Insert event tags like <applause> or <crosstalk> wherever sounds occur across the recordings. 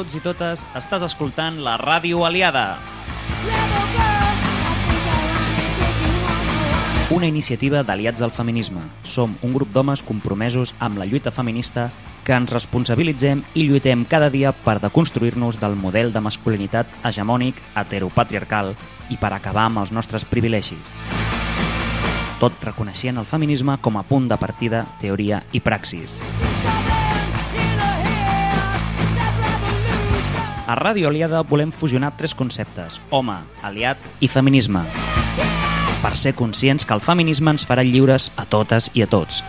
Tots i totes, estàs escoltant la Ràdio Aliada. Una iniciativa d'aliats del feminisme. Som un grup d'homes compromesos amb la lluita feminista que ens responsabilitzem i lluitem cada dia per deconstruir-nos del model de masculinitat hegemònic, heteropatriarcal i per acabar amb els nostres privilegis. Tot reconeixent el feminisme com a punt de partida, teoria i praxis. A Ràdio Aliada volem fusionar tres conceptes, home, aliat i feminisme, per ser conscients que el feminisme ens farà lliures a totes i a tots.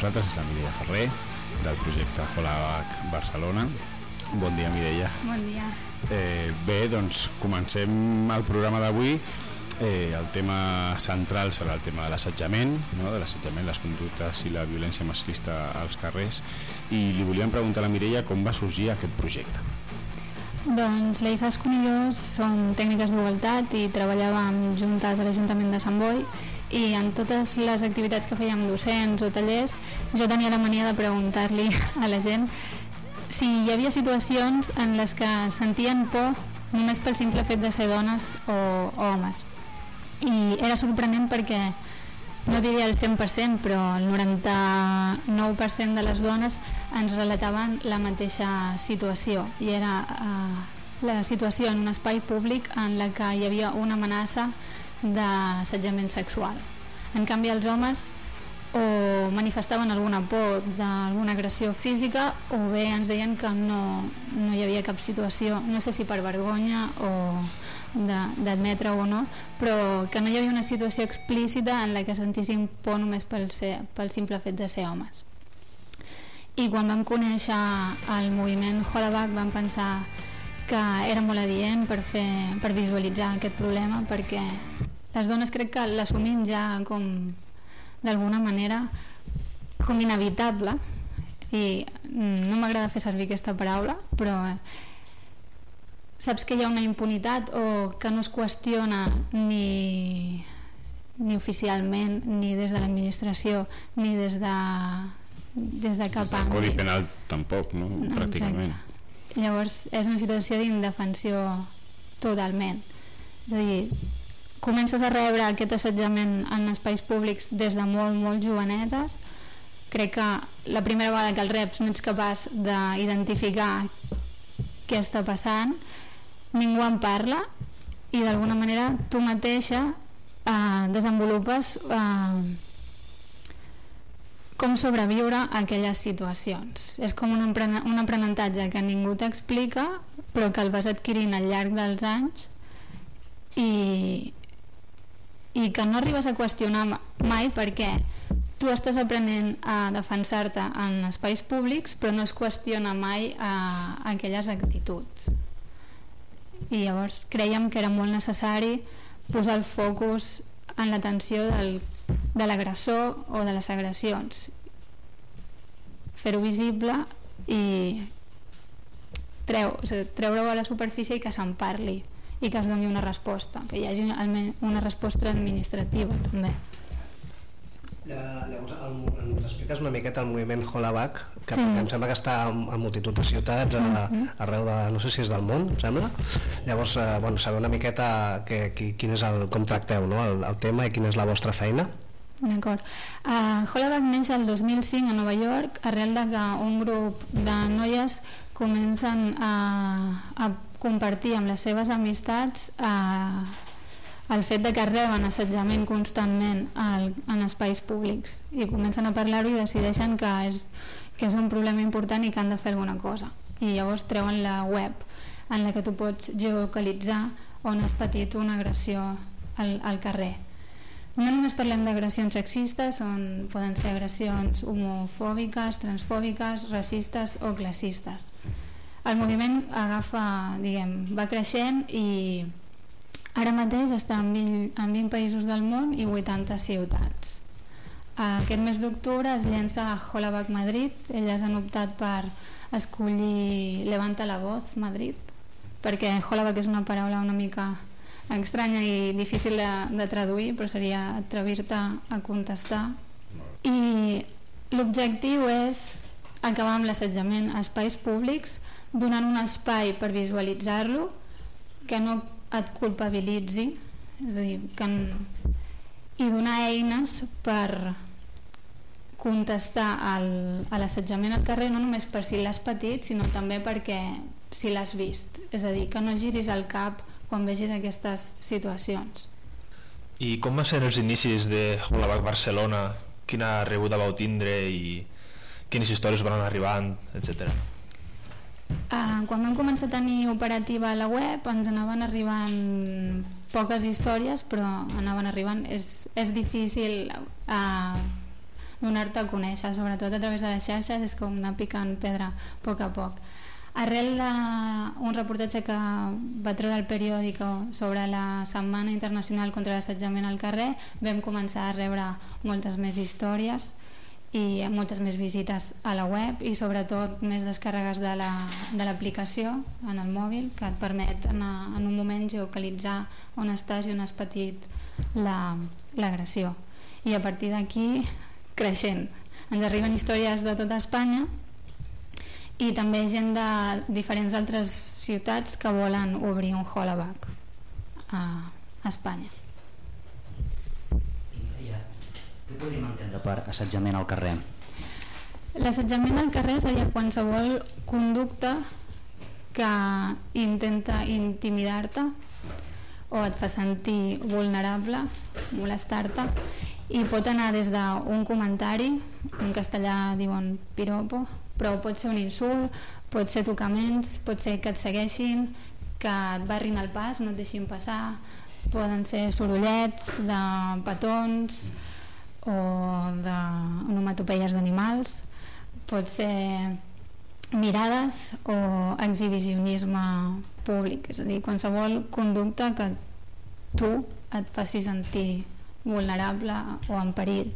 Nosaltres, és la Mireia Ferrer, del projecte Holabac Barcelona. Bon dia, Mireia. Bon dia. Eh, bé, doncs comencem el programa d'avui. Eh, el tema central serà el tema de l'assetjament, no? de l'assetjament, les conductes i la violència masclista als carrers. I li volíem preguntar a la Mireia com va sorgir aquest projecte. Doncs la i jo som tècniques d'igualtat i treballàvem juntes a l'Ajuntament de Sant Boi i en totes les activitats que fèiem docents o tallers jo tenia la mania de preguntar-li a la gent si hi havia situacions en les que sentien por només pel simple fet de ser dones o, o homes. I era sorprenent perquè no diria el 100%, però el 99% de les dones ens relataven la mateixa situació i era eh, la situació en un espai públic en la que hi havia una amenaça d'assetjament sexual. En canvi, els homes o manifestaven alguna por d'alguna agressió física o bé ens deien que no, no hi havia cap situació, no sé si per vergonya o d'admetre o no, però que no hi havia una situació explícita en la que sentíssim por només pel, ser, pel simple fet de ser homes. I quan vam conèixer el moviment Holabac vam pensar que era molt adient per, fer, per visualitzar aquest problema perquè les dones crec que l'assumim ja com d'alguna manera com inevitable i no m'agrada fer servir aquesta paraula però saps que hi ha una impunitat o que no es qüestiona ni, ni oficialment ni des de l'administració ni des de, des de cap Des del Codi Penal tampoc, no? no Pràcticament. Exacte. Llavors és una situació d'indefensió totalment. És a dir, comences a rebre aquest assetjament en espais públics des de molt, molt jovenetes. Crec que la primera vegada que el reps no ets capaç d'identificar què està passant, ningú en parla i d'alguna manera tu mateixa eh, desenvolupes eh, com sobreviure a aquelles situacions. És com un, un aprenentatge que ningú t'explica però que el vas adquirint al llarg dels anys i, i que no arribes a qüestionar mai perquè tu estàs aprenent a defensar-te en espais públics però no es qüestiona mai a, a aquelles actituds. I llavors creiem que era molt necessari posar el focus en l'atenció de l'agressor o de les agressions. Fer-ho visible i treu, o treure-ho a la superfície i que se'n parli i que es doni una resposta, que hi hagi una resposta administrativa també. Llavors, el, ens expliques una miqueta el moviment Holabac, que, Sí. que em sembla que està en, en multitud de ciutats, a, arreu de, no sé si és del món, em sembla. Llavors, eh, bueno, saber una miqueta que, qui, quin és el, com tracteu no? el, el tema i quina és la vostra feina. D'acord. Uh, Hollaback neix el 2005 a Nova York arrel de que un grup de noies comencen a, a compartir amb les seves amistats uh, el fet de que reben assetjament constantment al, en espais públics i comencen a parlar-ho i decideixen que és, que és un problema important i que han de fer alguna cosa i llavors treuen la web en la que tu pots geolocalitzar on has patit una agressió al, al carrer no només parlem d'agressions sexistes, on poden ser agressions homofòbiques, transfòbiques, racistes o classistes. El moviment agafa, diguem, va creixent i ara mateix està en 20, en 20 països del món i 80 ciutats. Aquest mes d'octubre es llença a Hollaback Madrid, elles han optat per escollir Levanta la voz Madrid, perquè Hollaback és una paraula una mica estranya i difícil de, de traduir, però seria atrevir-te a contestar. I l'objectiu és acabar amb l'assetjament a espais públics donant un espai per visualitzar-lo que no et culpabilitzi és a dir, que i donar eines per contestar al, a l'assetjament al carrer no només per si l'has patit sinó també perquè si l'has vist és a dir, que no giris el cap quan vegis aquestes situacions I com va ser els inicis de Holabac Barcelona? Quina rebuda vau tindre i quines històries van arribant, etc. Uh, quan vam començar a tenir operativa a la web ens anaven arribant poques històries però anaven arribant. És, és difícil uh, donar-te a conèixer sobretot a través de les xarxes és com anar picant pedra a poc a poc. Arrel d'un reportatge que va treure el periòdic sobre la Setmana Internacional contra l'Assetjament al carrer vam començar a rebre moltes més històries i moltes més visites a la web i sobretot més descàrregues de l'aplicació la, en el mòbil que et permet anar, en un moment geocalitzar on estàs i on has patit l'agressió. La, i a partir d'aquí <laughs> creixent. Ens arriben històries de tota Espanya i també gent de diferents altres ciutats que volen obrir un holoback a, a Espanya Què podríem entendre per assetjament al carrer? L'assetjament al carrer seria qualsevol conducta que intenta intimidar-te o et fa sentir vulnerable, molestar-te i pot anar des d'un comentari, en castellà diuen piropo, però pot ser un insult, pot ser tocaments, pot ser que et segueixin, que et barrin el pas, no et deixin passar, poden ser sorollets de petons, o d'onomatopeies d'animals, pot ser mirades o exhibicionisme públic, és a dir, qualsevol conducta que tu et faci sentir vulnerable o en perill.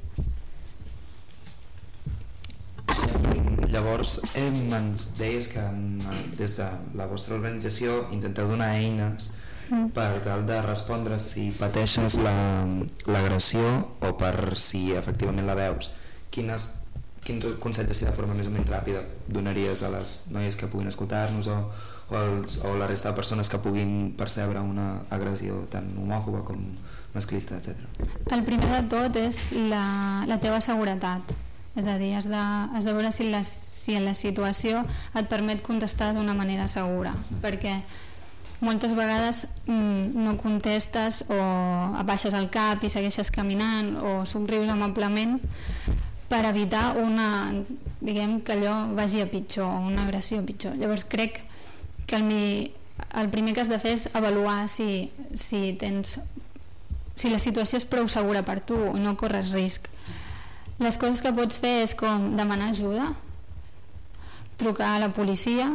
Llavors, em, ens deies que des de la vostra organització intenteu donar eines mm. per tal de respondre si pateixes l'agressió la, o per si efectivament la veus quines, quins consells així de forma més o menys ràpida donaries a les noies que puguin escoltar-nos o, o, els, o la resta de persones que puguin percebre una agressió tan homòfoba com masclista, etc. El primer de tot és la, la teva seguretat és a dir, has de, has de veure si la, si la situació et permet contestar d'una manera segura perquè moltes vegades mm, no contestes o abaixes el cap i segueixes caminant o somrius amablement per evitar una, diguem que allò vagi a pitjor, una agressió a pitjor. Llavors crec que el, mi, el primer que has de fer és avaluar si, si tens si la situació és prou segura per tu no corres risc. Les coses que pots fer és com demanar ajuda, trucar a la policia.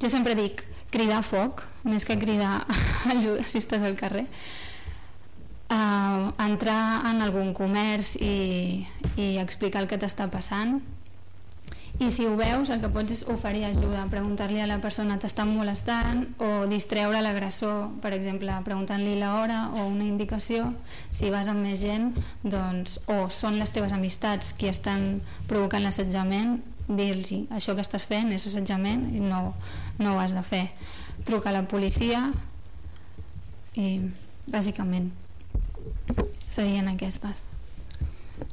Jo sempre dic, cridar foc més que cridar <laughs> ajuda si estàs al carrer. Uh, entrar en algun comerç i, i explicar el que t'està passant. I si ho veus el que pots és oferir ajuda preguntar-li a la persona t'estan molestant? o distreure l'agressor per exemple preguntant-li l'hora o una indicació. Si vas amb més gent doncs, o són les teves amistats qui estan provocant l'assetjament dir-los això que estàs fent és assetjament i no, no ho has de fer truca a la policia i bàsicament serien aquestes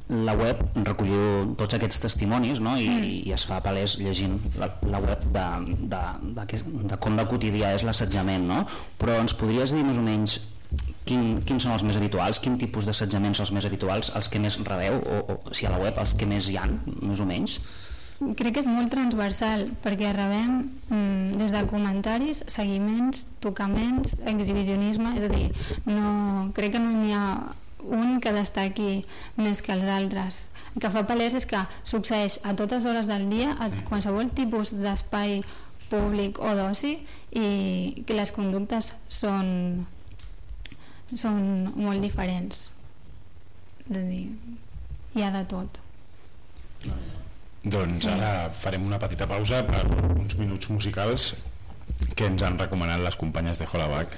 la web recolliu tots aquests testimonis no? I, mm. i es fa palès llegint la, la web de, de, de, de, de com de quotidià és l'assetjament no? però ens podries dir més o menys quin, quins són els més habituals, quin tipus d'assetjaments són els més habituals, els que més rebeu o, o si a la web els que més hi han més o menys crec que és molt transversal perquè rebem mm, des de comentaris, seguiments, tocaments, exhibicionisme, és a dir, no, crec que no n'hi ha un que destaqui més que els altres. El que fa palès és que succeeix a totes hores del dia, a qualsevol tipus d'espai públic o d'oci i que les conductes són, són molt diferents. És a dir, hi ha de tot. Doncs Sí. ara farem una petita pausa per uns minuts musicals que ens han recomanat les companyes de Holabac.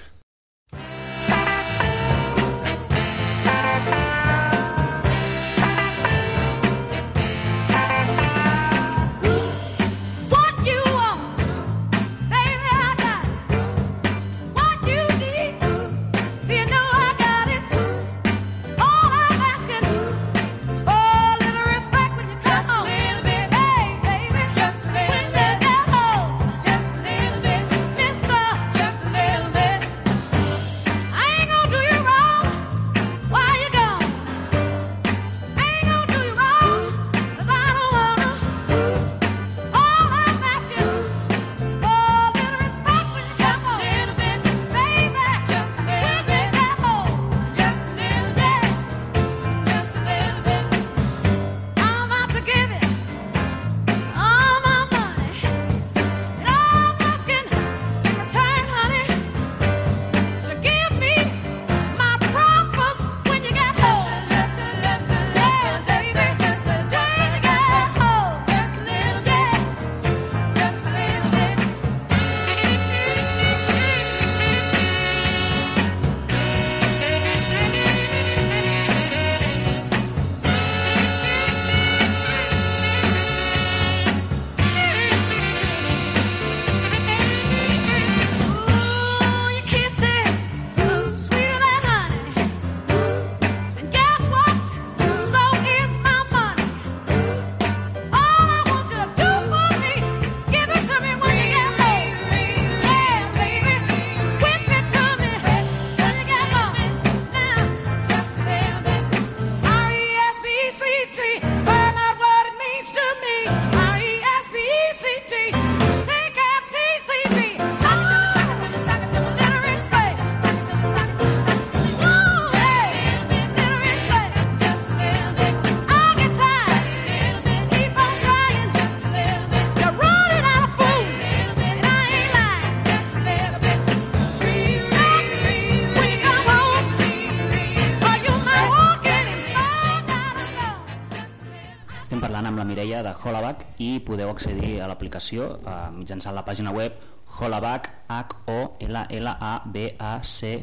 Holabac i podeu accedir a l'aplicació eh, mitjançant la pàgina web holabac, h o l l a b a c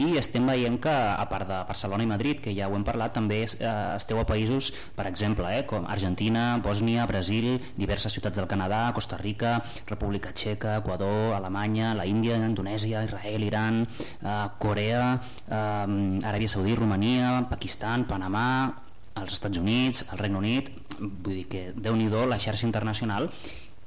i estem veient que a part de Barcelona i Madrid, que ja ho hem parlat, també eh, esteu a països, per exemple, eh, com Argentina, Bòsnia, Brasil, diverses ciutats del Canadà, Costa Rica, República Txeca, Equador, Alemanya, la Índia, Indonèsia, Israel, Iran, eh, Corea, eh, Aràbia Saudí, Romania, Pakistan, Panamà, als Estats Units, al Regne Unit, vull dir que déu nhi la xarxa internacional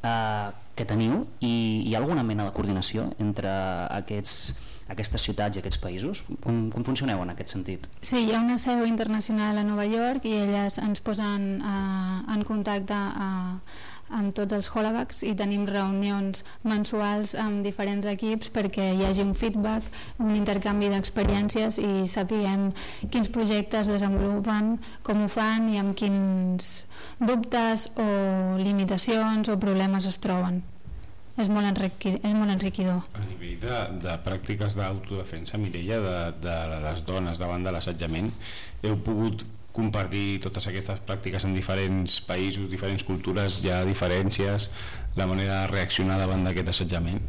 eh, que teniu i hi ha alguna mena de coordinació entre aquests, aquestes ciutats i aquests països? Com, com funcioneu en aquest sentit? Sí, hi ha una seu internacional a Nova York i elles ens posen eh, en contacte eh, amb tots els Holabacs i tenim reunions mensuals amb diferents equips perquè hi hagi un feedback, un intercanvi d'experiències i sapiguem quins projectes desenvolupen, com ho fan i amb quins dubtes o limitacions o problemes es troben. És molt, enriqui, és molt enriquidor. A nivell de, de pràctiques d'autodefensa, Mireia, de, de les dones davant de l'assetjament, heu pogut compartir totes aquestes pràctiques en diferents països, diferents cultures, hi ha diferències, la manera de reaccionar davant d'aquest assetjament?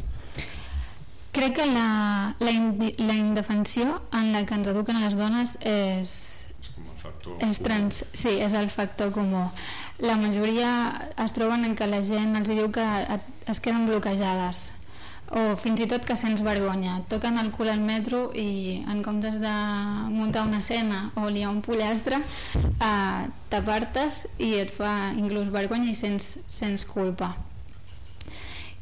Crec que la, la, la indefensió en la que ens eduquen les dones és, és, trans, sí, és el factor comú. La majoria es troben en què la gent els diu que es queden bloquejades o fins i tot que sents vergonya. Et toquen el cul al metro i en comptes de muntar una escena o liar un pollastre eh, t'apartes i et fa inclús vergonya i sents, sents culpa.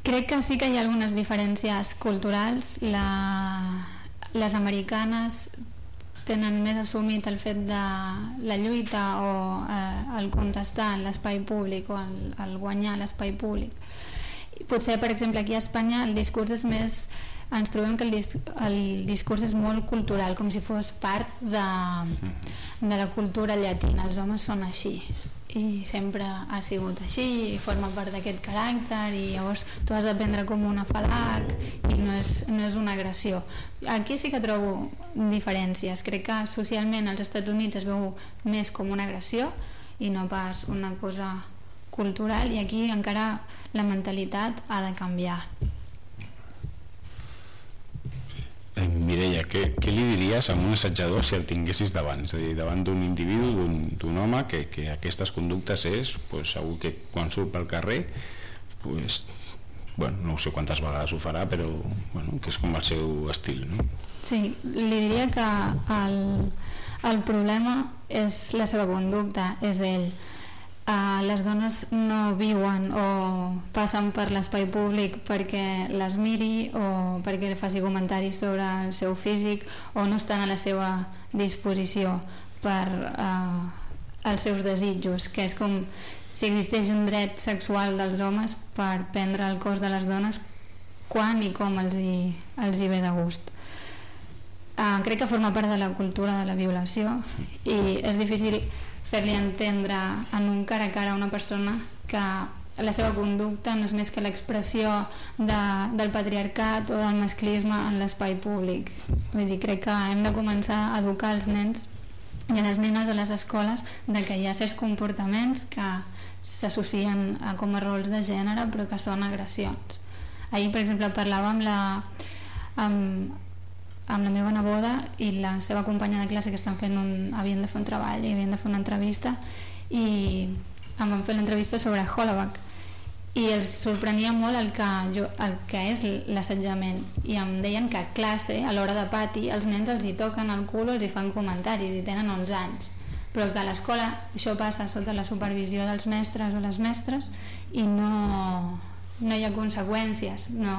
Crec que sí que hi ha algunes diferències culturals. La, les americanes tenen més assumit el fet de la lluita o eh, el contestar en l'espai públic o el, el guanyar l'espai públic. Potser, per exemple, aquí a Espanya el discurs és més... Ens trobem que el, dis, el discurs és molt cultural, com si fos part de, de la cultura llatina. Els homes són així. i sempre ha sigut així i forma part d'aquest caràcter i llavors tu has de prendre com un afalac i no és, no és una agressió aquí sí que trobo diferències crec que socialment als Estats Units es veu més com una agressió i no pas una cosa cultural i aquí encara la mentalitat ha de canviar Eh, Mireia, què, què li diries a un assetjador si el tinguessis davant? És a dir, davant d'un individu, d'un home que, que aquestes conductes és, pues, segur que quan surt pel carrer pues, bueno, no sé quantes vegades ho farà però bueno, que és com el seu estil no? Sí, li diria que el, el problema és la seva conducta, és ell. Uh, les dones no viuen o passen per l'espai públic perquè les miri o perquè li faci comentaris sobre el seu físic o no estan a la seva disposició per uh, els seus desitjos, que és com si existeix un dret sexual dels homes per prendre el cos de les dones quan i com els hi, els hi ve de gust. Uh, crec que forma part de la cultura de la violació i és difícil fer-li entendre en un cara a cara a una persona que la seva conducta no és més que l'expressió de, del patriarcat o del masclisme en l'espai públic. Vull dir, crec que hem de començar a educar els nens i a les nenes a les escoles de que hi ha certs comportaments que s'associen a com a rols de gènere però que són agressions. Ahir, per exemple, parlava amb la, amb, amb la meva neboda i la seva companya de classe que estan fent un, havien de fer un treball i havien de fer una entrevista i em van fer l'entrevista sobre Hollaback. I els sorprenia molt el que, jo, el que és l'assetjament. I em deien que a classe, a l'hora de pati els nens els hi toquen el cul els hi fan comentaris i tenen 11 anys. Però que a l'escola això passa sota la supervisió dels mestres o les mestres i no, no hi ha conseqüències no,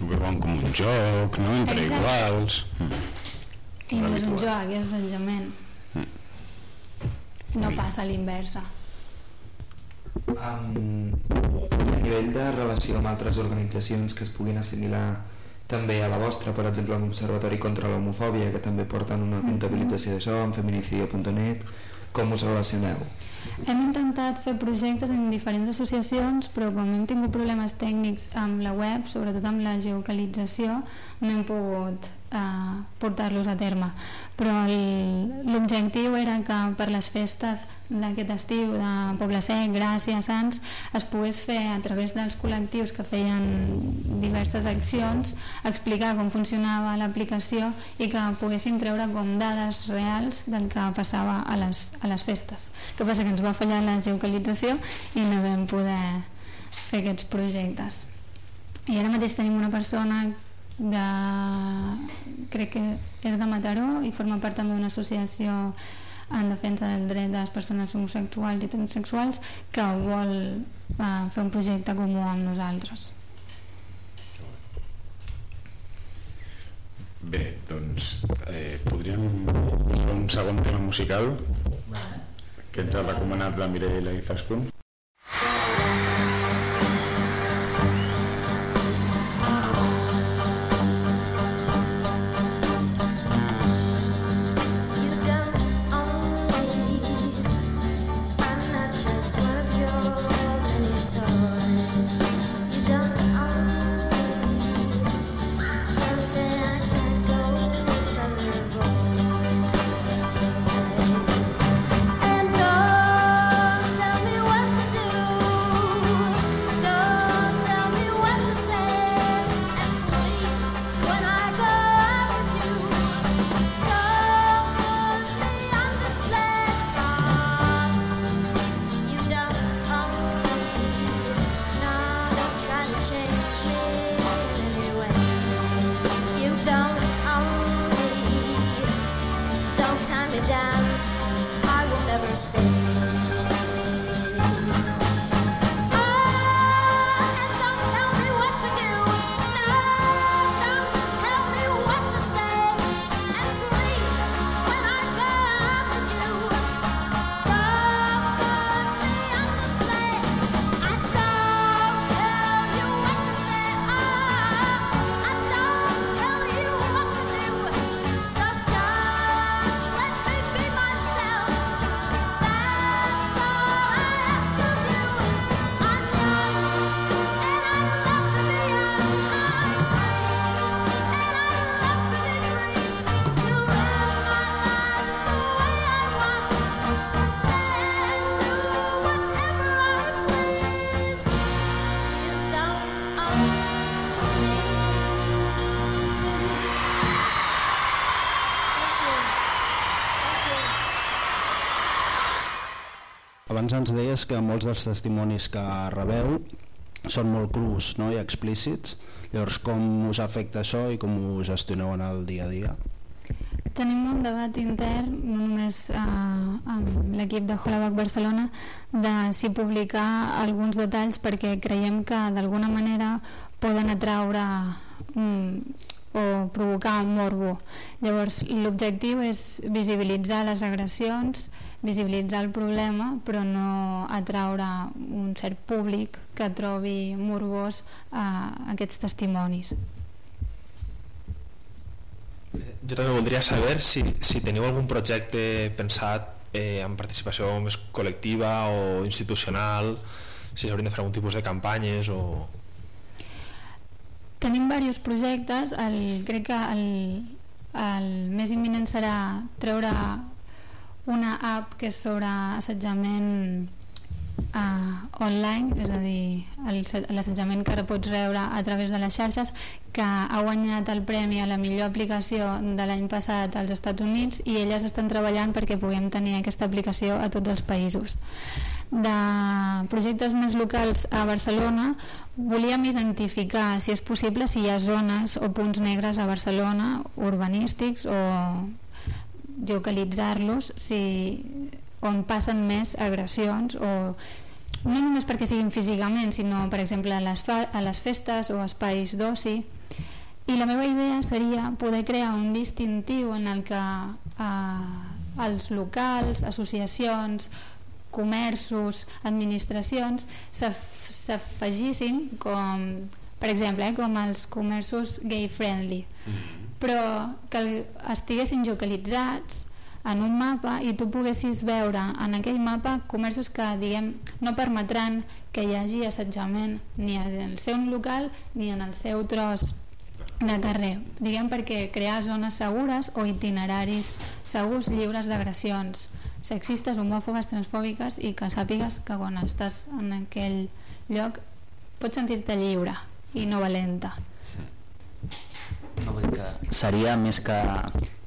ho veuen com un joc no? entre Exacte. iguals mm. i no és un joc, és assetjament no passa a l'inversa Um, a nivell de relació amb altres organitzacions que es puguin assimilar també a la vostra, per exemple l'Observatori contra l'Homofòbia, que també porten una comptabilització d'això, amb feminicidio.net, com us relacioneu? Hem intentat fer projectes en diferents associacions, però com hem tingut problemes tècnics amb la web, sobretot amb la geocalització, no hem pogut portar-los a terme. Però l'objectiu era que per les festes d'aquest estiu de Poble Sec, Gràcia, Sants, es pogués fer a través dels col·lectius que feien diverses accions, explicar com funcionava l'aplicació i que poguéssim treure com dades reals del que passava a les, a les festes. Que passa que ens va fallar la geocalització i no vam poder fer aquests projectes. I ara mateix tenim una persona de... crec que és de Mataró i forma part també d'una associació en defensa del dret de les persones homosexuals i transsexuals que vol eh, fer un projecte comú amb nosaltres. bé, doncs eh, podríem posar un segon tema musical? Que ens ha recomanat la Mireia Izaskun abans ens deies que molts dels testimonis que rebeu són molt crus no? i explícits. Llavors, com us afecta això i com ho gestioneu en el dia a dia? Tenim un debat intern, no només eh, amb l'equip de Holabac Barcelona, de si publicar alguns detalls perquè creiem que d'alguna manera poden atraure mm, o provocar un morbo. Llavors, l'objectiu és visibilitzar les agressions, visibilitzar el problema, però no atraure un cert públic que trobi morbós eh, aquests testimonis. Jo també voldria saber si, si teniu algun projecte pensat eh, amb participació més col·lectiva o institucional, si s'haurien de fer algun tipus de campanyes o... Tenim diversos projectes, el, crec que el, el més imminent serà treure una app que és sobre assetjament uh, online, és a dir, l'assetjament que ara pots rebre a través de les xarxes, que ha guanyat el premi a la millor aplicació de l'any passat als Estats Units i elles estan treballant perquè puguem tenir aquesta aplicació a tots els països. De projectes més locals a Barcelona volíem identificar, si és possible, si hi ha zones o punts negres a Barcelona, urbanístics o geocalitzar-los si, on passen més agressions o no només perquè siguin físicament, sinó per exemple a les, fa, a les festes o espais d'oci. I la meva idea seria poder crear un distintiu en el que eh, els locals, associacions, comerços, administracions s'af- s'afegissin com per exemple, eh, com els comerços gay friendly però que estiguessin localitzats en un mapa i tu poguessis veure en aquell mapa comerços que diguem no permetran que hi hagi assetjament ni en el seu local ni en el seu tros de carrer, diguem perquè crear zones segures o itineraris segurs lliures d'agressions sexistes, homòfobes, transfòbiques i que sàpigues que quan estàs en aquell lloc pots sentir-te lliure i no valenta. No, vull que seria més que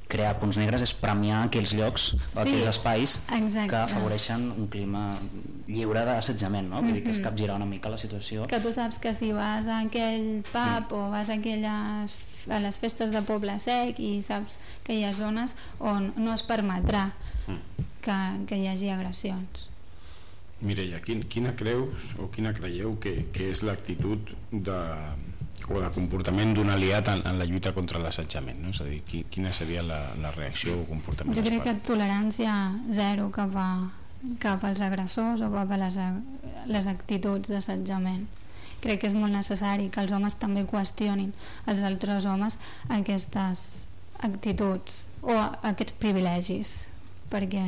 crear punts negres és premiar aquells llocs o Sí, aquells espais exacte. que afavoreixen un clima lliure d'assetjament, no? Vull dir que és Mhm. capgirar una mica la situació. que tu saps que si vas a aquell pub o vas a aquelles a les festes de Poble Sec i saps que hi ha zones on no es permetrà que, que hi hagi agressions. Mireia, quin, quina creus o quina creieu que, que és l'actitud de, o de comportament d'un aliat en, en la lluita contra l'assetjament? No? És a dir, qui, quina seria la, la reacció o comportament? Jo crec que tolerància zero cap, a, cap als agressors o cap a les, les actituds d'assetjament. Crec que és molt necessari que els homes també qüestionin als altres homes aquestes actituds o aquests privilegis perquè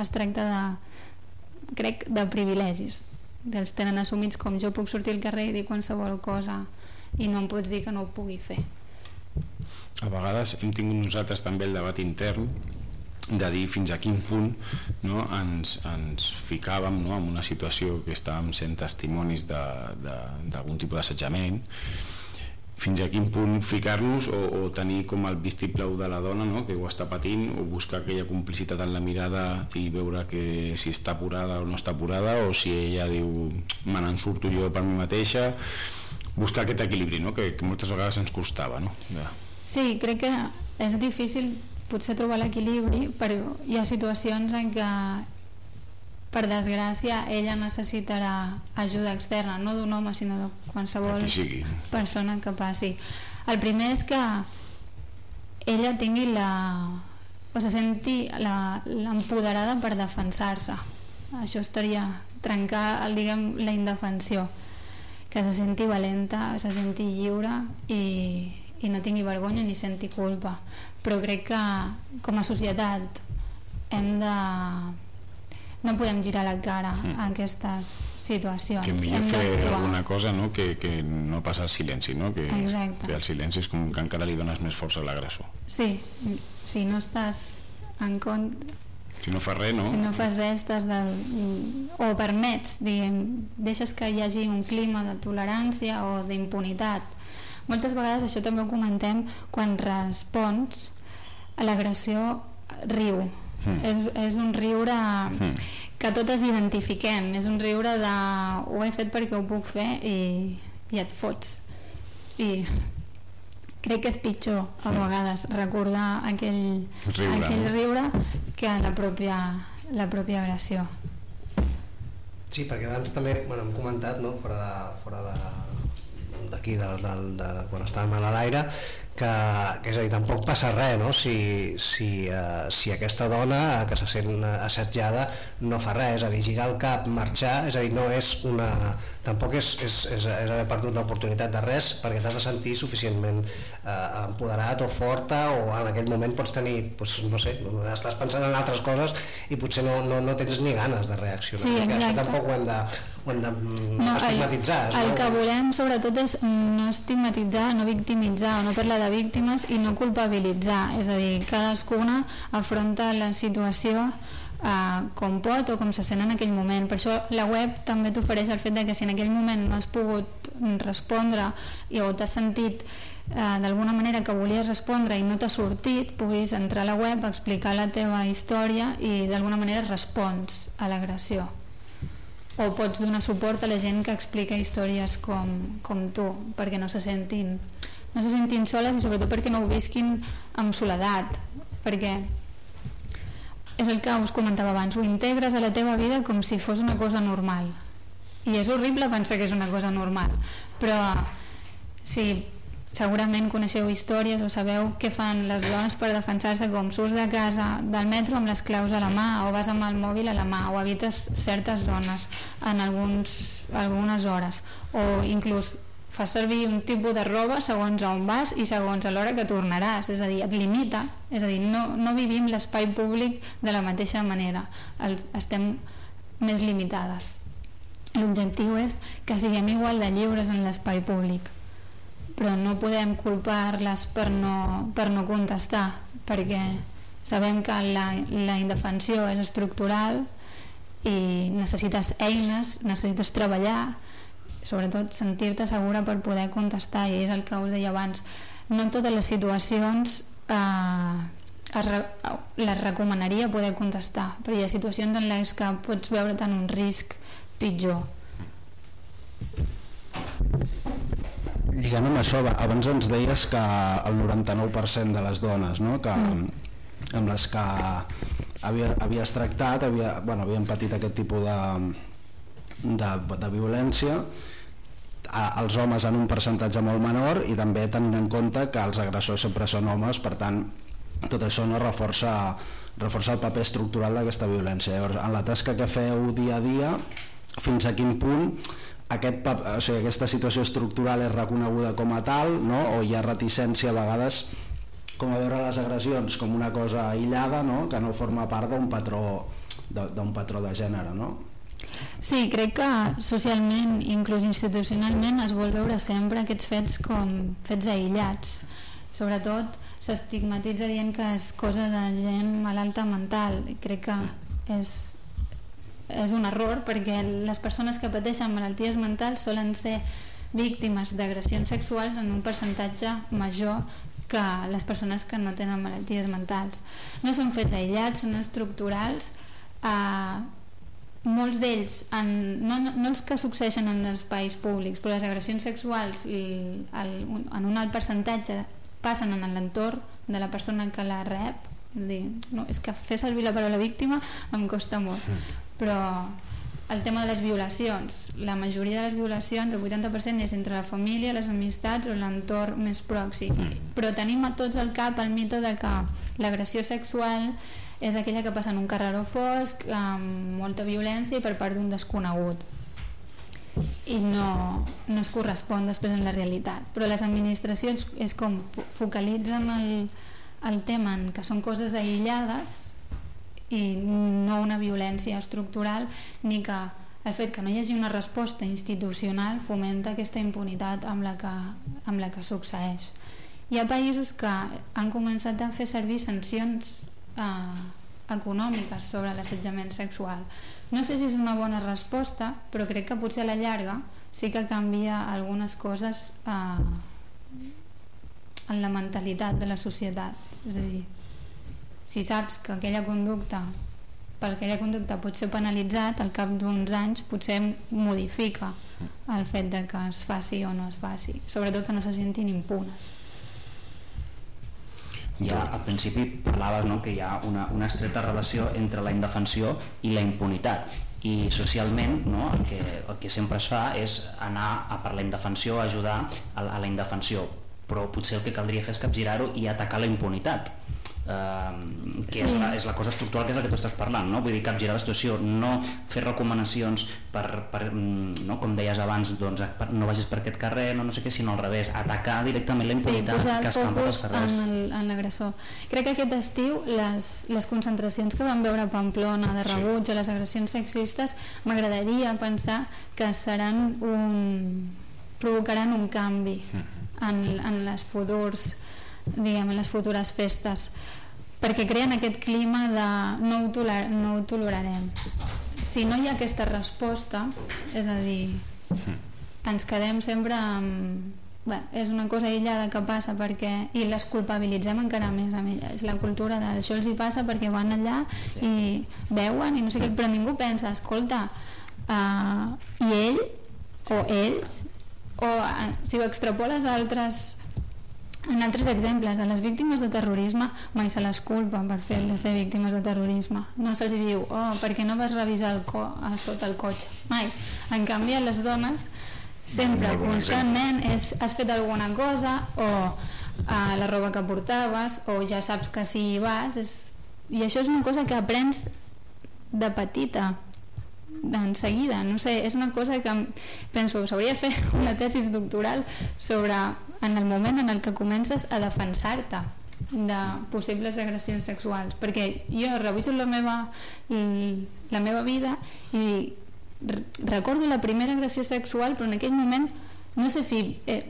es tracta de crec de privilegis dels tenen assumits com jo puc sortir al carrer i dir qualsevol cosa i no em pots dir que no ho pugui fer. A vegades hem tingut nosaltres també el debat intern de dir fins a quin punt no, ens, ens ficàvem no, en una situació que estàvem sent testimonis d'algun tipus d'assetjament. Fins a quin punt ficar-nos o, o tenir com el vistiplau de la dona no, que ho està patint o buscar aquella complicitat en la mirada i veure que si està apurada o no està apurada o si ella diu me n'en surto jo per mi mateixa buscar aquest equilibri no? que, que moltes vegades ens costava no? de... Sí, crec que és difícil potser trobar l'equilibri, però hi ha situacions en què per desgràcia ella necessitarà ajuda externa, no d'un home sinó de qualsevol sigui. persona que passi. El primer és que ella tingui la o se senti la- l'empoderada per defensar-se. Això estaria trencar el, diguem, la indefensió que se senti valenta, se senti lliure i, i no tingui vergonya ni senti culpa però crec que com a societat hem de no podem girar la cara Mm. a aquestes situacions que millor Hem fer alguna cosa no? que, que no passar el silenci no? que, Exacte. que el silenci és com que encara li dones més força a l'agressor sí, si no estàs en contra si no fa res no, si no fas res estàs del, o permets diguem, deixes que hi hagi un clima de tolerància o d'impunitat moltes vegades això també ho comentem quan respons a l'agressió riu Mm. És, és un riure Mm. que totes identifiquem, és un riure de ho he fet perquè ho puc fer i, i et fots. I crec que és pitjor a vegades recordar aquell Riure, aquell no? riure que la pròpia, la pròpia agressió. Sí, perquè abans també bueno, hem comentat no, fora de, fora de, d'aquí de, de, de, quan estàvem a l'aire que, que és a dir, tampoc passa res no? si, si, uh, si aquesta dona eh, que se sent assetjada no fa res, és a dir, girar el cap, marxar, és a dir, no és una... tampoc és, és, és, és haver perdut l'oportunitat de res perquè t'has de sentir suficientment uh, empoderat o forta o en aquell moment pots tenir, doncs, no sé, estàs pensant en altres coses i potser no, no, no tens ni ganes de reaccionar. Sí, perquè això exacte. tampoc ho hem de, ho hem de mm, No, estigmatitzar. el, el no? que volem sobretot és no estigmatitzar, no victimitzar, no parlar de víctimes i no culpabilitzar, és a dir, cadascuna afronta la situació eh, com pot o com se sent en aquell moment. Per això la web també t'ofereix el fet de que si en aquell moment no has pogut respondre i o t'has sentit eh, d'alguna manera que volies respondre i no t'ha sortit, puguis entrar a la web, explicar la teva història i d'alguna manera respons a l'agressió o pots donar suport a la gent que explica històries com, com tu perquè no se sentin no se sentin soles i sobretot perquè no ho visquin amb soledat perquè és el que us comentava abans ho integres a la teva vida com si fos una cosa normal. I és horrible pensar que és una cosa normal però si segurament coneixeu històries o sabeu què fan les dones per defensar-se com surts de casa del metro amb les claus a la mà o vas amb el mòbil a la mà o evites certes zones en alguns, algunes hores o inclús fas servir un tipus de roba segons on vas i segons a l'hora que tornaràs. És a dir, et limita. És a dir, no, no vivim l'espai públic de la mateixa manera. El, estem més limitades. L'objectiu és que siguem igual de lliures en l'espai públic. Però no podem culpar-les per no, per no contestar perquè sabem que la, la indefensió és estructural i necessites eines, necessites treballar sobretot sentir-te segura per poder contestar i és el que us deia abans no en totes les situacions eh, es re les recomanaria poder contestar però hi ha situacions en les que pots veure't en un risc pitjor Lligant amb això, abans ens deies que el 99% de les dones no? que, amb les que havia, havies tractat havia, bueno, havien patit aquest tipus de, de, de violència els homes en un percentatge molt menor i també tenint en compte que els agressors sempre són homes, per tant tot això no reforça, reforça el paper estructural d'aquesta violència. Llavors, en la tasca que feu dia a dia, fins a quin punt aquest, o sigui, aquesta situació estructural és reconeguda com a tal no? o hi ha reticència a vegades com a veure les agressions com una cosa aïllada no? que no forma part d'un patró d'un patró de gènere no? Sí, crec que socialment, inclús institucionalment, es vol veure sempre aquests fets com fets aïllats. Sobretot s'estigmatitza dient que és cosa de gent malalta mental. I crec que és, és un error perquè les persones que pateixen malalties mentals solen ser víctimes d'agressions sexuals en un percentatge major que les persones que no tenen malalties mentals. No són fets aïllats, són estructurals, eh, molts d'ells, en, no, no els que succeeixen en espais públics, però les agressions sexuals el, el, en un alt percentatge passen en l'entorn de la persona que la rep. Dir, no, és que fer servir la paraula víctima em costa molt, però el tema de les violacions, la majoria de les violacions, el 80% és entre la família, les amistats o l'entorn més pròxim. Però tenim a tots al cap el mite de que l'agressió sexual és aquella que passa en un carreró fosc amb molta violència i per part d'un desconegut. I no, no es correspon després en la realitat. Però les administracions és com focalitzen el, el tema en que són coses aïllades i no una violència estructural ni que el fet que no hi hagi una resposta institucional fomenta aquesta impunitat amb la que, amb la que succeeix. Hi ha països que han començat a fer servir sancions eh, econòmiques sobre l'assetjament sexual. No sé si és una bona resposta però crec que potser a la llarga sí que canvia algunes coses eh, en la mentalitat de la societat. És a dir, si saps que aquella conducta per aquella conducta pot ser penalitzat al cap d'uns anys potser modifica el fet de que es faci o no es faci sobretot que no se sentin impunes Ja al principi parlaves no, que hi ha una, una estreta relació entre la indefensió i la impunitat. I socialment no, el, que, el que sempre es fa és anar a per la indefensió, ajudar a, a la indefensió. Però potser el que caldria fer és capgirar-ho i atacar la impunitat eh, que és, Sí. la, és la cosa estructural que és la que tu estàs parlant no? vull dir capgirar la situació, no fer recomanacions per, per mm, no? com deies abans doncs, no vagis per aquest carrer no, no sé què, sinó al revés, atacar directament la Sí, impunitat posar que escampa pels carrers en l'agressor. Crec que aquest estiu les, les concentracions que vam veure a Pamplona de rebuig a les agressions sexistes m'agradaria pensar que seran un, provocaran un canvi en, en les futurs diguem, en les futures festes perquè creen aquest clima de no ho, toler, no ho tolerarem si no hi ha aquesta resposta és a dir ens quedem sempre amb... Bé, és una cosa aïllada que passa perquè i les culpabilitzem encara més amb ella. És la cultura de això els hi passa perquè van allà i veuen i no sé què, però ningú pensa, escolta, uh, i ell o ells o uh, si ho extrapoles a altres en altres exemples, a les víctimes de terrorisme mai se les culpa per fer de ser víctimes de terrorisme. No se'ls diu, oh, perquè no vas revisar el co a sota el cotxe. Mai. En canvi, a les dones sempre, bon constantment, és, has fet alguna cosa o uh, la roba que portaves o ja saps que si hi vas és... i això és una cosa que aprens de petita en seguida, no sé, és una cosa que penso, s'hauria de fer una tesis doctoral sobre en el moment en el que comences a defensar-te de possibles agressions sexuals. Perquè jo rebutjo la meva la meva vida i re- recordo la primera agressió sexual però en aquell moment no sé si eh,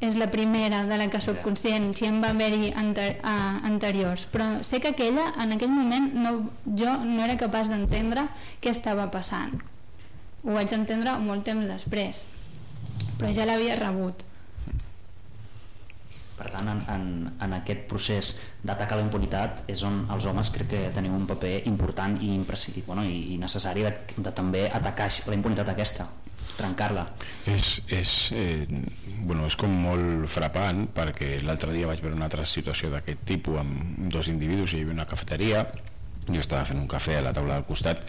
és la primera de la que sóc conscient si en va haver-hi ante uh, anteriors. Però sé que aquella en aquell moment no, jo no era capaç d'entendre què estava passant. Ho vaig entendre molt temps després però ja l'havia rebut Per tant, en, en, en aquest procés d'atacar la impunitat és on els homes crec que tenim un paper important i imprescindible bueno, i, i necessari de, de també atacar la impunitat aquesta, trencar-la. És, és, eh, bueno, és com molt frapant perquè l'altre dia vaig veure una altra situació d'aquest tipus amb dos individus, hi havia una cafeteria jo estava fent un cafè a la taula del costat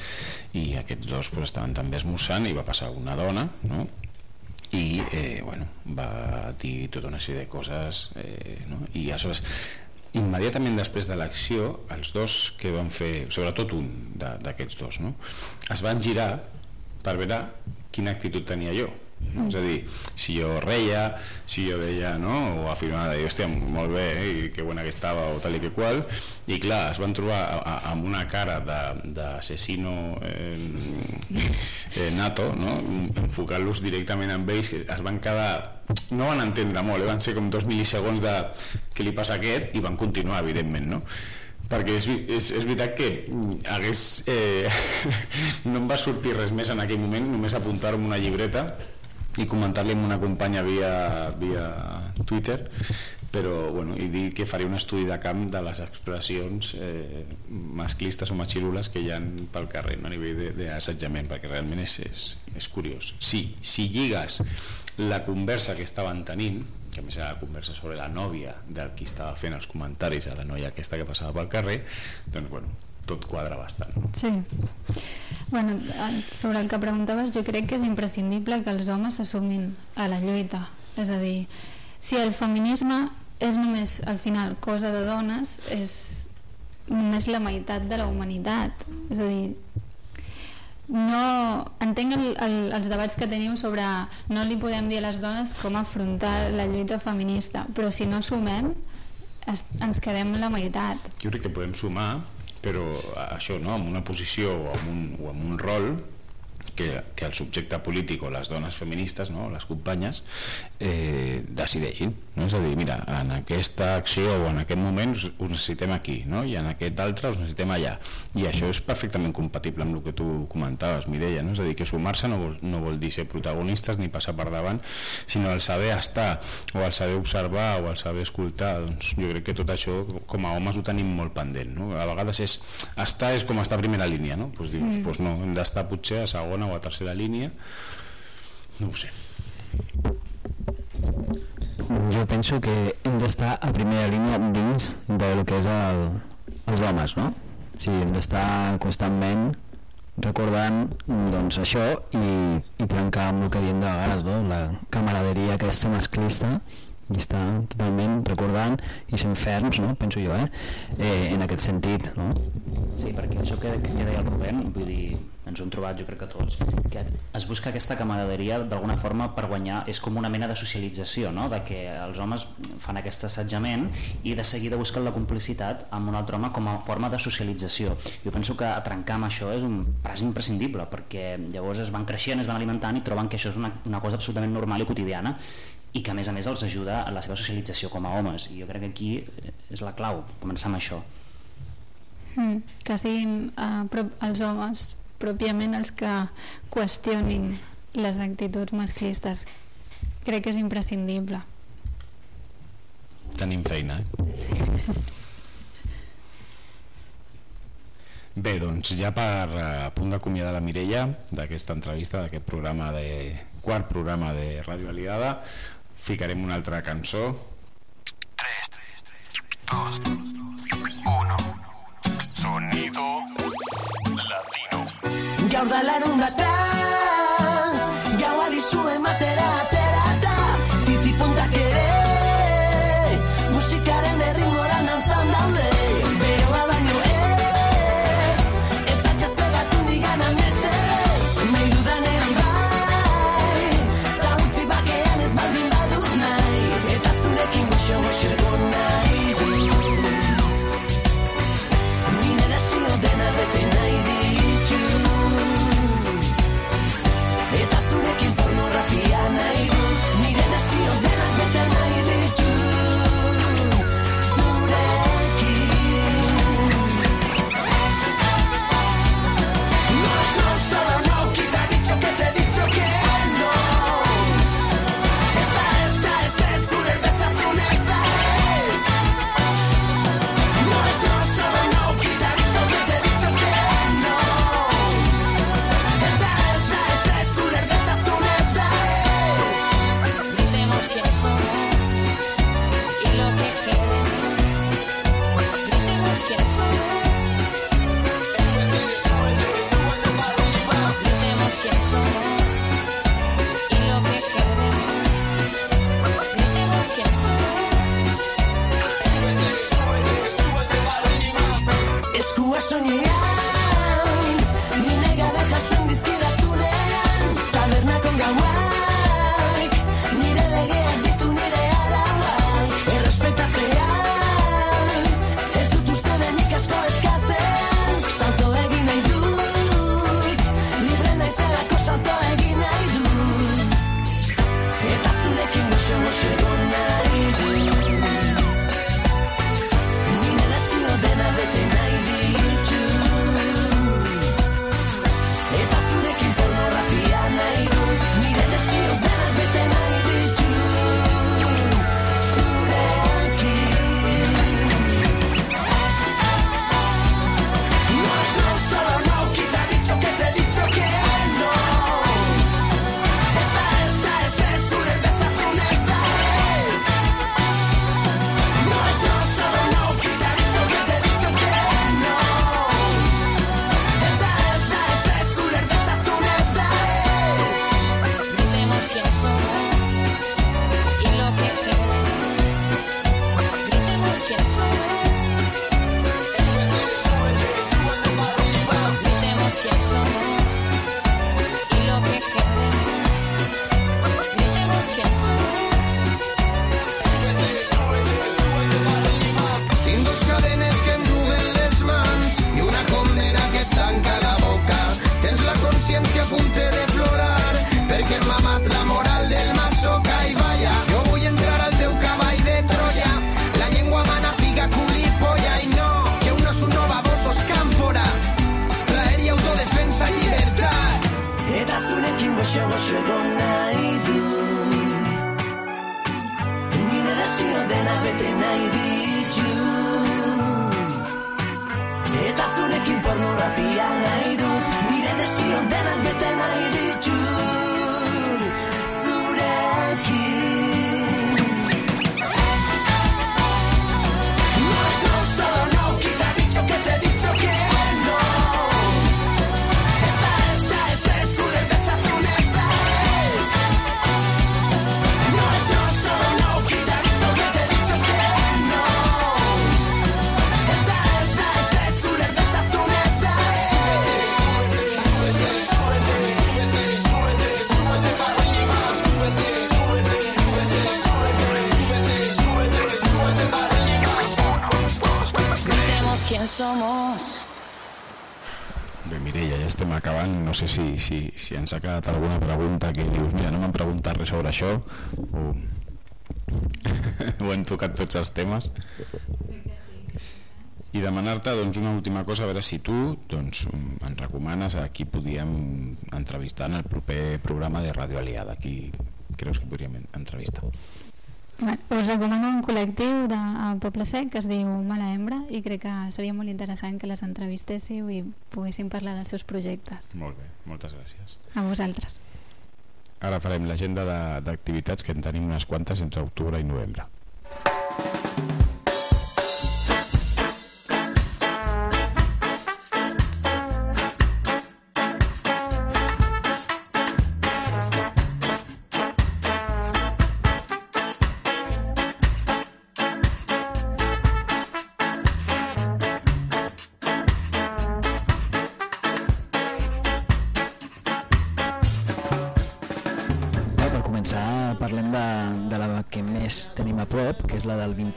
i aquests dos pues, estaven també esmorzant i va passar una dona no? I eh, bueno, va dir tota una sèrie de coses eh, no? i aleshores immediatament després de l'acció els dos que van fer, sobretot un d'aquests dos no? es van girar per veure quina actitud tenia jo no? és a dir, si jo reia si jo deia, no? o afirmava deia, hòstia, molt bé, eh? i que bona que estava o tal i que qual, i clar es van trobar a- a- amb una cara d'assassino eh, eh, nato no? enfocant-los directament amb ells que es van quedar no van entendre molt, eh? van ser com dos mil·lisegons de què li passa a aquest i van continuar evidentment no? perquè és, és, és veritat que mm, hagués eh, <laughs> no em va sortir res més en aquell moment només apuntar-me una llibreta i comentar-li amb una companya via, via Twitter però bueno, i dir que faré un estudi de camp de les expressions eh, masclistes o maxirules que hi ha pel carrer no? a nivell d'assetjament perquè realment és, és, és curiós si, si lligues la conversa que estaven tenint que a més era la conversa sobre la nòvia del qui estava fent els comentaris a la noia aquesta que passava pel carrer doncs bueno, tot quadra bastant? Sí. Bueno, eh, sobre el que preguntaves, jo crec que és imprescindible que els homes s'assumin a la lluita. És a dir, si el feminisme és només, al final, cosa de dones, és només la meitat de la humanitat. És a dir, no entenc el, el, els debats que teniu sobre no li podem dir a les dones com afrontar la lluita feminista però si no sumem es, ens quedem la meitat jo crec que podem sumar però això no, amb una posició o amb un, o amb un rol que, que el subjecte polític o les dones feministes, no? les companyes, eh, decideixin. No? És a dir, mira, en aquesta acció o en aquest moment us, us necessitem aquí, no? i en aquest altre us necessitem allà. I això és perfectament compatible amb el que tu comentaves, Mireia. No? És a dir, que sumar-se no, vol, no vol dir ser protagonistes ni passar per davant, sinó el saber estar, o el saber observar, o el saber escoltar. Doncs jo crec que tot això, com a homes, ho tenim molt pendent. No? A vegades és, estar és com estar a primera línia, no? Pues dius, mm. pues no, hem d'estar potser a segona o a tercera línia. No ho sé. Jo penso que hem d'estar a primera línia dins del que és el, els homes, no? Sí, hem d'estar constantment recordant doncs, això i, i trencar amb el que diem de vegades, no? la camaraderia aquesta masclista i estar totalment recordant i sent ferms, no? penso jo, eh? eh en aquest sentit. No? Sí, perquè això que, que deia el Rubén, vull dir, ens ho hem trobat jo crec que tots, que es busca aquesta camaraderia d'alguna forma per guanyar, és com una mena de socialització, no? de que els homes fan aquest assetjament i de seguida busquen la complicitat amb un altre home com a forma de socialització. Jo penso que trencar amb això és un pas imprescindible, perquè llavors es van creixent, es van alimentant i troben que això és una, una cosa absolutament normal i quotidiana i que a més a més els ajuda a la seva socialització com a homes i jo crec que aquí és la clau començar amb això Mm, que siguin uh, prop, els homes pròpiament els que qüestionin les actituds masclistes. Crec que és imprescindible. Tenim feina, eh? <laughs> Bé, doncs ja per eh, a punt d'acomiadar la Mireia d'aquesta entrevista, d'aquest programa de quart programa de Ràdio Aliada, ficarem una altra cançó. 3, 2, 1. Sonido latino. Gaur da larun bata Gaua dizu ematera pornografía. Quién somos. Bé, Mireia, ja estem acabant. No sé si, si, si ens ha quedat alguna pregunta que dius, mira, no m'han preguntat res sobre això, o... <laughs> o hem tocat tots els temes. I demanar-te doncs, una última cosa, a veure si tu doncs, ens recomanes a qui podíem entrevistar en el proper programa de Radio Aliada. Qui creus que podríem entrevistar? Us recomano un col·lectiu de a Poble Sec que es diu Mala Hembra i crec que seria molt interessant que les entrevistéssiu i poguéssim parlar dels seus projectes. Molt bé, moltes gràcies. A vosaltres. Ara farem l'agenda de- d'activitats que en tenim unes quantes entre octubre i novembre.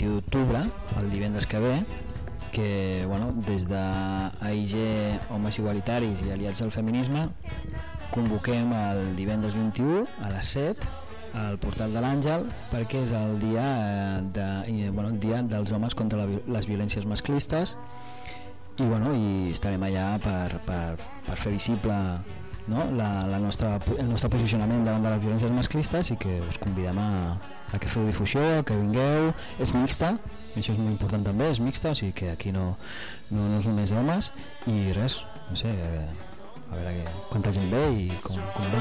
21 d'octubre, el divendres que ve, que bueno, des de AIG Homes Igualitaris i Aliats al Feminisme convoquem el divendres 21 a les 7 al portal de l'Àngel perquè és el dia, eh, de, bueno, el dia dels homes contra la, les violències masclistes. I, bueno, i estarem allà per, per, per fer visible no? la, la nostra, el nostre posicionament davant de les violències masclistes i que us convidem a, a que feu difusió, que vingueu, és mixta, això és molt important també, és mixta, o sigui que aquí no, no, no és només d'homes i res, no sé, a veure que, quanta gent ve i com, com va.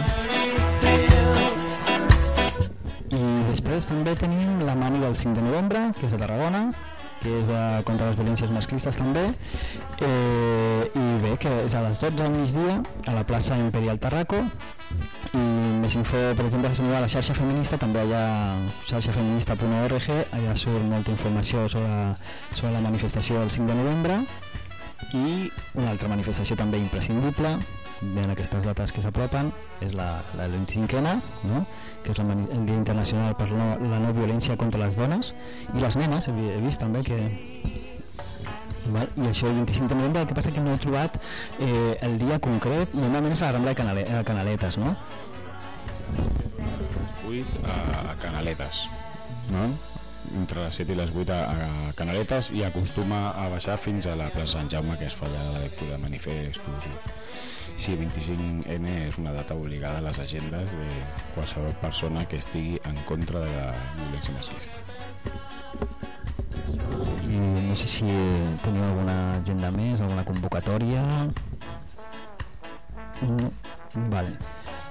I després també tenim la mani del 5 de novembre, que és a Tarragona, que és de, contra les violències masclistes també, eh, i bé, que és a les 12 del migdia a la plaça Imperial Tarraco, i més info, per exemple, que s'aneu a la xarxa feminista, també allà xarxafeminista.org, allà surt molta informació sobre, sobre la manifestació del 5 de novembre, i una altra manifestació també imprescindible en aquestes dates que s'apropen és la, la 25ena no? Que és el Dia Internacional per la, la no violència contra les dones i les nenes, he, vi- he vist també que Val? i això el 25 de novembre el que passa que no he trobat eh, el dia concret normalment és a la Rambla de Canale, Canaletes no? 8 a, Canaletes, no? entre les 7 i les 8 a, a Canaletes i acostuma a baixar fins a la plaça Sant Jaume que es fa allà la lectura de manifestos i... Sí, 25N és una data obligada a les agendes de qualsevol persona que estigui en contra de la violència masclista. i no sé si teniu alguna agenda més, alguna convocatòria no. vale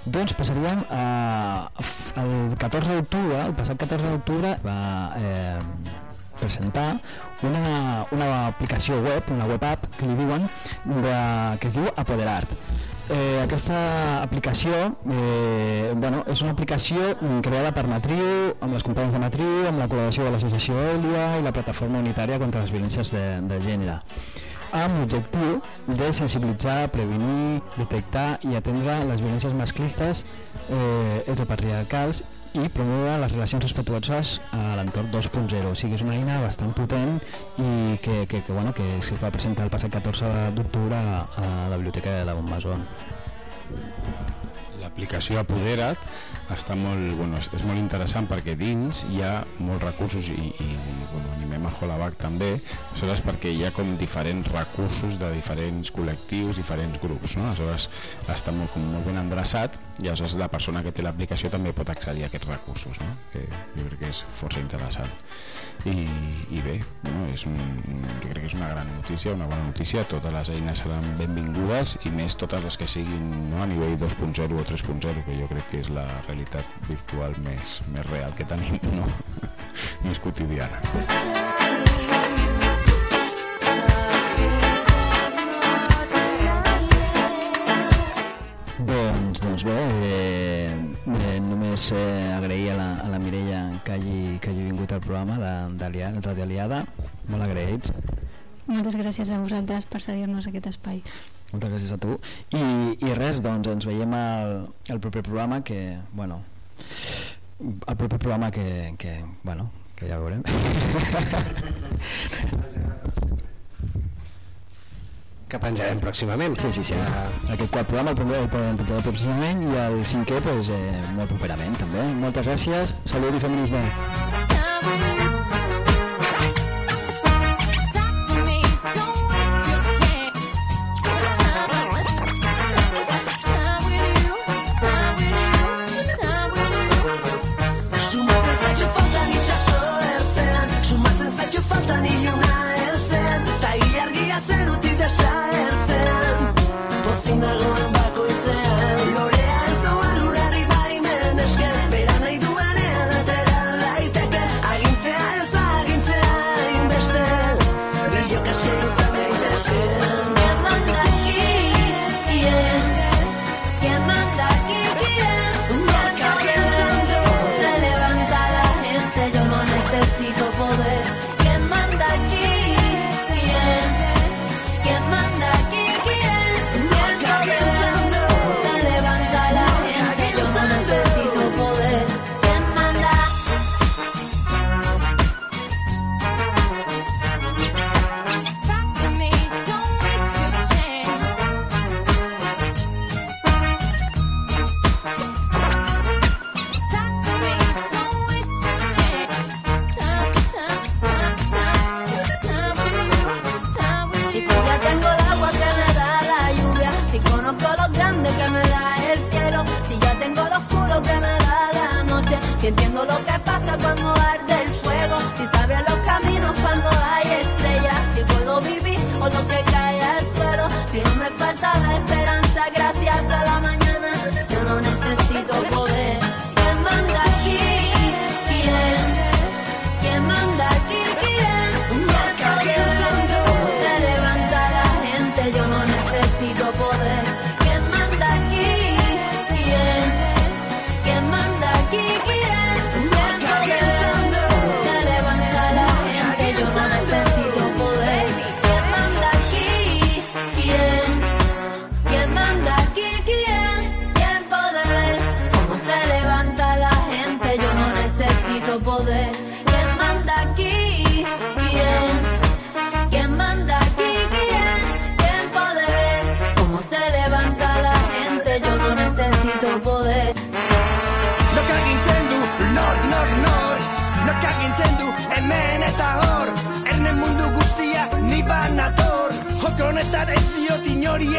doncs passaríem a, el 14 d'octubre el passat 14 d'octubre va eh, presentar una, una aplicació web, una web app que li diuen de, que es diu Apoderart. Eh, aquesta aplicació eh, bueno, és una aplicació creada per Matriu, amb les companyes de Matriu, amb la col·laboració de l'associació Elia i la plataforma unitària contra les violències de, de gènere amb l'objectiu de sensibilitzar, prevenir, detectar i atendre les violències masclistes eh, heteropatriarcals i promoure les relacions respectuoses a l'entorn 2.0. O sigui, és una eina bastant potent i que, que, que, bueno, que es va presentar el passat 14 d'octubre a, la biblioteca de la Bonmason. L'aplicació Apodera't està molt, bueno, és, és molt interessant perquè dins hi ha molts recursos i, i, i bueno, animem a Holabac també, aleshores perquè hi ha com diferents recursos de diferents col·lectius, diferents grups, no? aleshores està molt, com molt ben endreçat i aleshores la persona que té l'aplicació també pot accedir a aquests recursos, no? que jo crec que és força interessant. I, i bé, bueno, és un, jo crec que és una gran notícia, una bona notícia, totes les eines seran benvingudes i més totes les que siguin no, a nivell 2.0 o 3.0, que jo crec que és la realitat virtual més, més real que tenim, <laughs> no? més quotidiana. Doncs, doncs bé, eh, eh, només eh, agrair a la, a la Mireia que hagi, que hagi vingut al programa de, de, Radio Aliada, molt agraïts. Moltes gràcies a vosaltres per cedir-nos aquest espai. Moltes gràcies a tu. I, i res, doncs ens veiem al, al proper programa que, bueno, al proper programa que, que bueno, que ja veurem. <laughs> que penjarem pròximament. Sí, sí, sí. Aquest quart programa el podem penjar pròximament i el cinquè pues, eh, molt properament també. Moltes gràcies, salut i feminisme.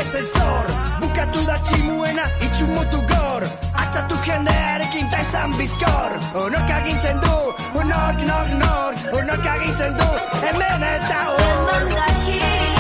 ez ez zor Bukatu da tximuena itxumotu gor Atzatu jendearekin ta izan bizkor. Onok agintzen du, onok, nok, nok. Onok agintzen du, hemen eta hor. Hemen